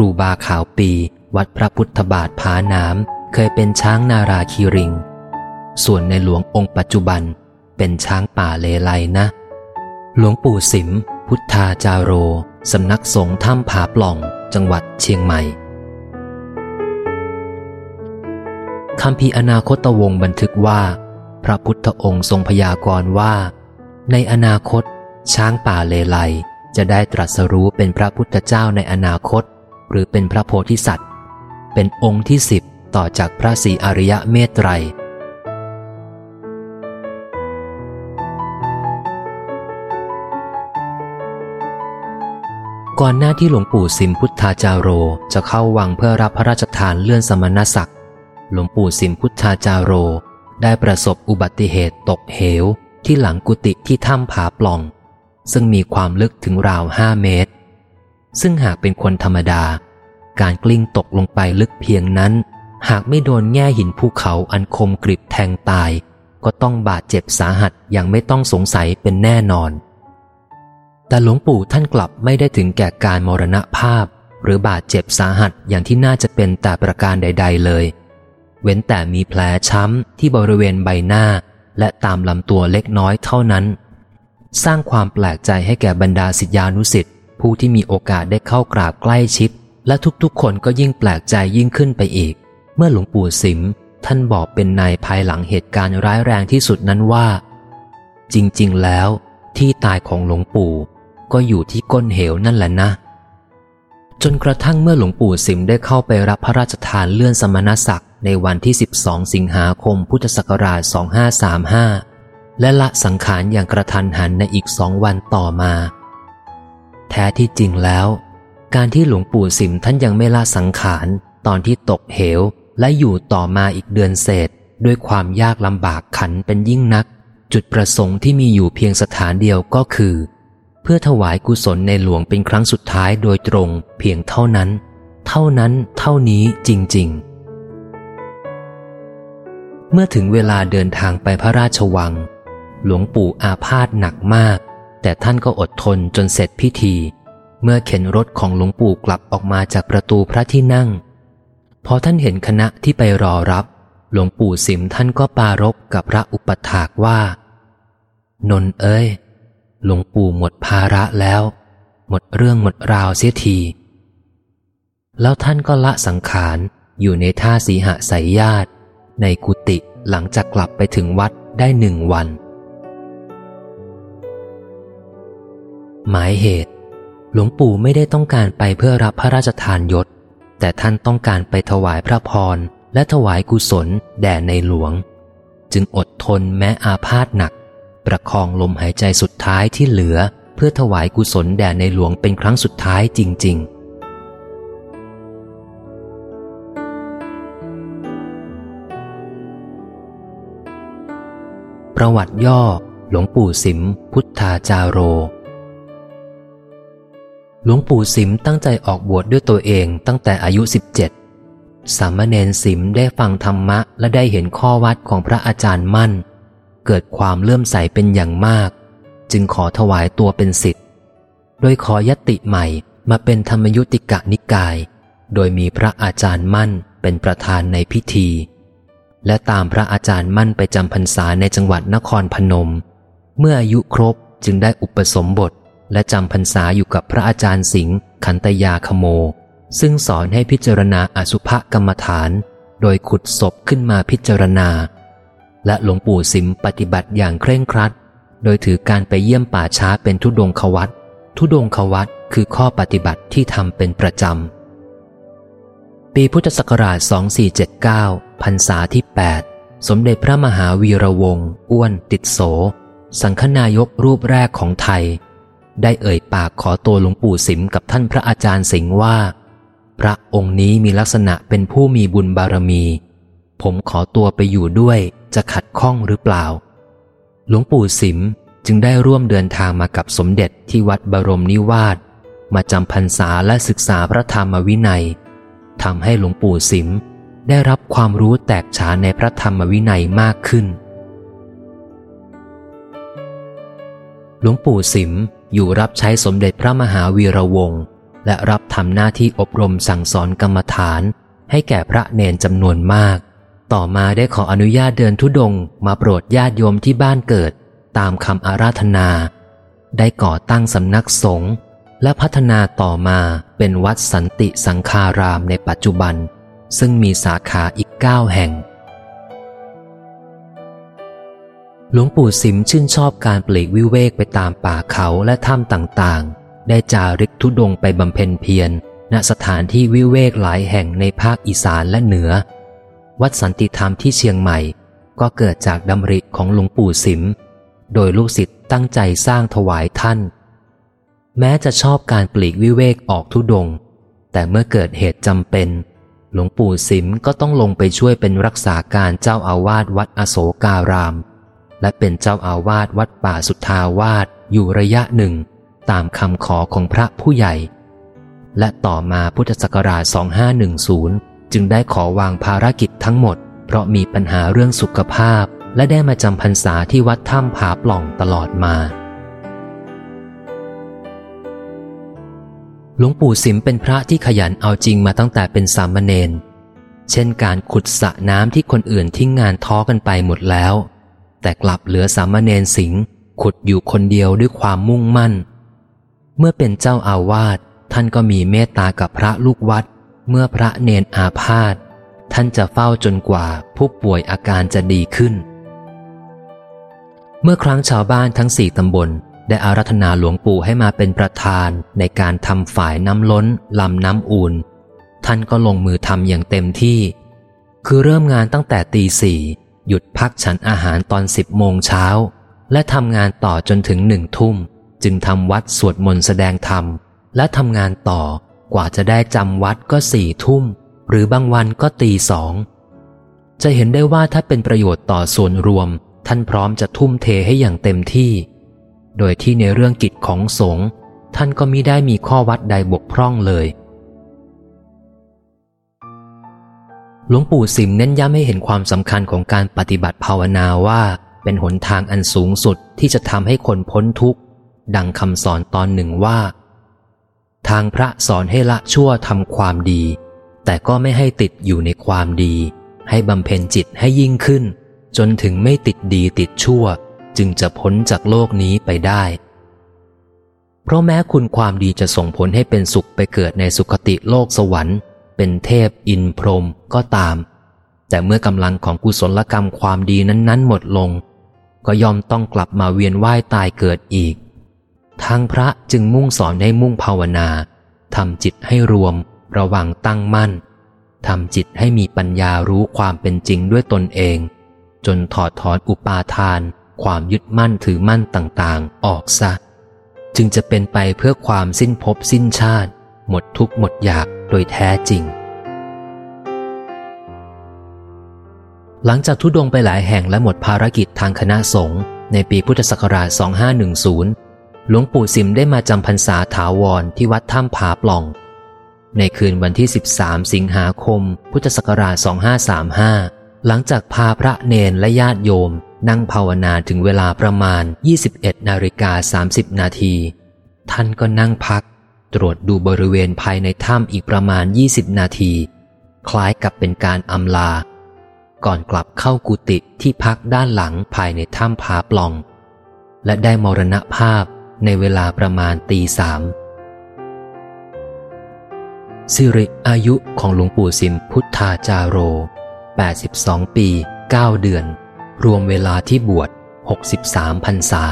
รูบาขาวปี วัดพระพุทธบาทผาน้ำเคยเป็นช้างนาราคีริง ส่วนในหลวงองค์ปัจจุบันเป็นช้างป่าเลไลนะ หลวงปู่สิม พุทธาจาโร สำนักสงฆ์ถ้ำผาปล่อง จังหวัดเชียงใหม่คำพีอนาคตวงบันทึกว่า พระพุทธองค์ทรงพยากรณ์ว่า ในอนาคต ช้างป่าเลไลจะได้ตรัสรู้เป็นพระพุทธเจ้าในอนาคต หรือเป็นพระโพธิสัตว์ เป็นองค์ที่สิบต่อจากพระศรีอริยะเมตไตรก่อนหน้าที่หลวงปู่สิมพุทธาจาโรจะเข้าวังเพื่อรับพระราชทานเลื่อนสมณศักดิ์ หลวงปู่สิมพุทธาจาโรได้ประสบอุบัติเหตุตกเหวที่หลังกุฏิที่ถ้ำผาปล่อง ซึ่งมีความลึกถึงราวห้าเมตร ซึ่งหากเป็นคนธรรมดา การกลิ้งตกลงไปลึกเพียงนั้น หากไม่โดนแง่หินภูเขาอันคมกริบแทงตาย ก็ต้องบาดเจ็บสาหัสอย่างไม่ต้องสงสัยเป็นแน่นอน แต่หลวงปู่ท่านกลับไม่ได้ถึงแก่การมรณภาพ หรือบาดเจ็บสาหัสอย่างที่น่าจะเป็นแต่ประการใด ๆ เลย เว้นแต่มีแผลช้ำที่บริเวณใบหน้า และตามลำตัวเล็กน้อยเท่านั้น สร้างความแปลกใจให้แก่บรรดาศิษยานุสิ์ ผู้ที่มีโอกาสได้เข้ากราบใกล้ชิด และทุกๆ คนก็ยิ่งแปลกใจยิ่งขึ้นไปอีก เมื่อหลวงปู่สิม ท่านบอกเป็นในภายหลังเหตุการณ์ร้ายแรงที่สุดนั้นว่า จริงๆ แล้ว ที่ตายของหลวงปู่ ก็อยู่ที่ก้นเหวนั่นแหละนะ จนกระทั่งเมื่อหลวงปู่สิมได้เข้าไปรับพระราชทานเลื่อนสมณศักดิ์ในวันที่ 12 สิงหาคม พุทธศักราช 2535 และละสังขารอย่างกระทันหันในอีกสองวันต่อมา แท้ที่จริงแล้ว การที่หลวงปู่สิมท่านยังไม่ละสังขาร ตอนที่ตกเหวและอยู่ต่อมาอีกเดือนเศษ ด้วยความยากลำบากขันเป็นยิ่งนัก จุดประสงค์ที่มีอยู่เพียงสถานเดียวก็คือ เพื่อถวายกุศลในหลวงเป็นครั้งสุดท้ายโดยตรง เพียงเท่านั้น เท่านั้นเท่านี้จริง ๆ เมื่อถึงเวลาเดินทางไปพระราชวัง หลวงปู่อาพาธหนักมาก แต่ท่านก็อดทนจนเสร็จพิธี เมื่อเข็นรถของหลวงปู่กลับออกมาจากประตูพระที่นั่ง พอท่านเห็นคณะที่ไปรอรับ หลวงปู่สิมท่านก็ปารกกับพระอุปถากว่า นนเอ้ย หลวงปู่หมดภาระแล้ว หมดเรื่องหมดราวเสียที แล้วท่านก็ละสังขารอยู่ในท่าสีหะสายญาติ ในกุฏิหลังจากกลับไปถึงวัดได้หนึ่งวัน หมายเหตุ หลวงปู่ไม่ได้ต้องการไปเพื่อรับพระราชทานยศ แต่ท่านต้องการไปถวายพระพรและถวายกุศลแด่ในหลวง จึงอดทนแม้อาพาธหนัก ประคองลมหายใจสุดท้ายที่เหลือ เพื่อถวายกุศลแด่ในหลวงเป็นครั้งสุดท้ายจริง ๆประวัติย่อ หลวงปู่สิม พุทธาจาโร หลวงปู่สิมตั้งใจออกบวชดด้วยตัวเองตั้งแต่อายุ 17 สามเณรสิมได้ฟังธรรมะและได้เห็นข้อวัดของพระอาจารย์มั่น เกิดความเลื่อมใสเป็นอย่างมาก จึงขอถวายตัวเป็นสิทธิ์ โดยขอยติใหม่มาเป็นธรรมยุติกะนิกาย โดยมีพระอาจารย์มั่นเป็นประธานในพิธี และตามพระอาจารย์มั่นไปจำพรรษาในจังหวัดนครพนม เมื่ออายุครบจึงได้อุปสมบท และจำพรรษาอยู่กับพระอาจารย์สิงห์ขันตยาขโม ซึ่งสอนให้พิจารณาอสุภกรรมฐาน โดยขุดศพขึ้นมาพิจารณา และหลวงปู่สิมปฏิบัติอย่างเคร่งครัด โดยถือการไปเยี่ยมป่าช้าเป็นทุดงควัตทุดงควัตคือข้อปฏิบัติที่ทำเป็นประจำ ปีพุทธศักราช 2479 พรรษาที่ 8 สมเด็จพระมหาวีระวงศ์อ้วนติดโส สังคนายกรูปแรกของไทย ได้เอ่ยปากขอตัวหลวงปู่สิมกับท่านพระอาจารย์สิงห์ว่า พระองค์นี้มีลักษณะเป็นผู้มีบุญบารมี ผมขอตัวไปอยู่ด้วยจะขัดข้องหรือเปล่า หลวงปู่สิมจึงได้ร่วมเดินทางมากับสมเด็จที่วัดบรมนิวาสมาจำพรรษาและศึกษาพระธรรมวินัยทำให้หลวงปู่สิมได้รับความรู้แตกฉานในพระธรรมวินัยมากขึ้น หลวงปู่สิมอยู่รับใช้สมเด็จพระมหาวีระวงศ์และรับทำหน้าที่อบรมสั่งสอนกรรมฐาน ให้แก่พระเนนจำนวนมาก ต่อมาได้ขออนุญาตเดินทุดงมาโปรดญาติโยมที่บ้านเกิด ตามคำอาราธนา ได้ก่อตั้งสำนักสงฆ์และพัฒนาต่อมาเป็นวัดสันติสังคารามในปัจจุบัน ซึ่งมีสาขาอีกเก้าแห่ง หลวงปู่สิมชื่นชอบการปลีกวิเวกไปตามป่าเขาและถ้ำต่างๆ ได้จาริกทุดงไปบำเพ็ญเพียร ณสถานที่วิเวกหลายแห่งในภาคอีสานและเหนือ วัดสันติธรรมที่เชียงใหม่ ก็เกิดจากดำริของหลวงปู่สิม โดยลูกศิษย์ตั้งใจสร้างถวายท่าน แม้จะชอบการปลีกวิเวกออกทุดง แต่เมื่อเกิดเหตุจำเป็น หลวงปู่สิมก็ต้องลงไปช่วยเป็นรักษาการเจ้าอาวาสวัดอโศการาม และเป็นเจ้าอาวาสวัดป่าสุทธาวาสอยู่ระยะหนึ่ง ตามคำขอของพระผู้ใหญ่ และต่อมาพุทธศักราช 2510 จึงได้ขอวางภารกิจทั้งหมด เพราะมีปัญหาเรื่องสุขภาพ และได้มาจำพรรษาที่วัดถ้ำผาปล่องตลอดมาหลวงปู่สิมเป็นพระที่ขยันเอาจริงมาตั้งแต่เป็นสามเณร เช่นการขุดสระน้ำที่คนอื่นทิ้งงานท้อกันไปหมดแล้ว แต่กลับเหลือสามเณรสิงห์ขุดอยู่คนเดียวด้วยความมุ่งมั่น เมื่อเป็นเจ้าอาวาสท่านก็มีเมตตากับพระลูกวัด เมื่อพระเนนอาพาธท่านจะเฝ้าจนกว่าผู้ป่วยอาการจะดีขึ้น เมื่อครั้งชาวบ้านทั้งสี่ตำบล ได้อารัธนาหลวงปู่ให้มาเป็นประธานในการทำฝ่ายน้ำล้นลำน้ำอูนท่านก็ลงมือทำอย่างเต็มที่ คือเริ่มงานตั้งแต่ตีสี่ หยุดพักฉันอาหารตอนสิบโมงเช้า และทำงานต่อจนถึงหนึ่งทุ่ม จึงทำวัดสวดมนต์แสดงธรรม และทำงานต่อกว่าจะได้จำวัดก็สี่ทุ่ม หรือบางวันก็ตีสอง จะเห็นได้ว่าถ้าเป็นประโยชน์ต่อส่วนรวม ท่านพร้อมจะทุ่มเทให้อย่างเต็มที่ โดยที่ในเรื่องกิจของสงฆ์ท่านก็มิได้มีข้อวัดใดบกพร่องเลย หลวงปู่สิมเน้นย้ำให้เห็นความสำคัญของการปฏิบัติภาวนาว่า เป็นหนทางอันสูงสุดที่จะทำให้คนพ้นทุกข์ ดังคำสอนตอนหนึ่งว่า ทางพระสอนให้ละชั่วทำความดี แต่ก็ไม่ให้ติดอยู่ในความดี ให้บำเพ็ญจิตให้ยิ่งขึ้น จนถึงไม่ติดดีติดชั่ว จึงจะพ้นจากโลกนี้ไปได้ เพราะแม้คุณความดีจะส่งผลให้เป็นสุขไปเกิดในสุคติโลกสวรรค์ เป็นเทพอินพรหมก็ตาม แต่เมื่อกำลังของกุศลกรรมความดีนั้นๆ หมดลง ก็ยอมต้องกลับมาเวียนว่ายตายเกิดอีก ทางพระจึงมุ่งสอนให้มุ่งภาวนาทำจิตให้รวม ระวังตั้งมั่นทำจิตให้มีปัญญารู้ความเป็นจริงด้วยตนเอง จนถอดถอนอุปาทาน ความยึดมั่นถือมั่นต่างๆ ออกซะ จึงจะเป็นไปเพื่อความสิ้นภพสิ้นชาติ หมดทุกข์หมดอยาก โดยแท้จริง หลังจากทุดงไปหลายแห่งและหมดภารกิจทางคณะสงฆ์ในปีพุทธศักราช 2510 หลวงปู่สิมได้มาจำพรรษาถาวรที่วัดถ้ำผาปล่อง ในคืนวันที่ 13 สิงหาคม พุทธศักราช 2535 หลังจากพาพระเนนและญาติโยมนั่งภาวนาถึงเวลาประมาณ 21 นาฬิกา 30 นาที ท่านก็นั่งพัก ตรวจดูบริเวณภายในถ้ำอีกประมาณ 20 นาที คล้ายกับเป็นการอำลา ก่อนกลับเข้ากุฏิที่พักด้านหลังภายในถ้ำผาปล่อง และได้มรณภาพในเวลาประมาณตีสามสิริอายุของหลวงปู่สิมพุทธาจาโร 82 ปี 9 เดือน รวมเวลาที่บวช 63พรรษา